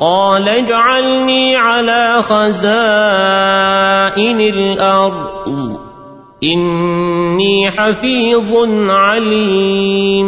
قال اجعلني على خزائن الأرض. إني حفيظ عليم.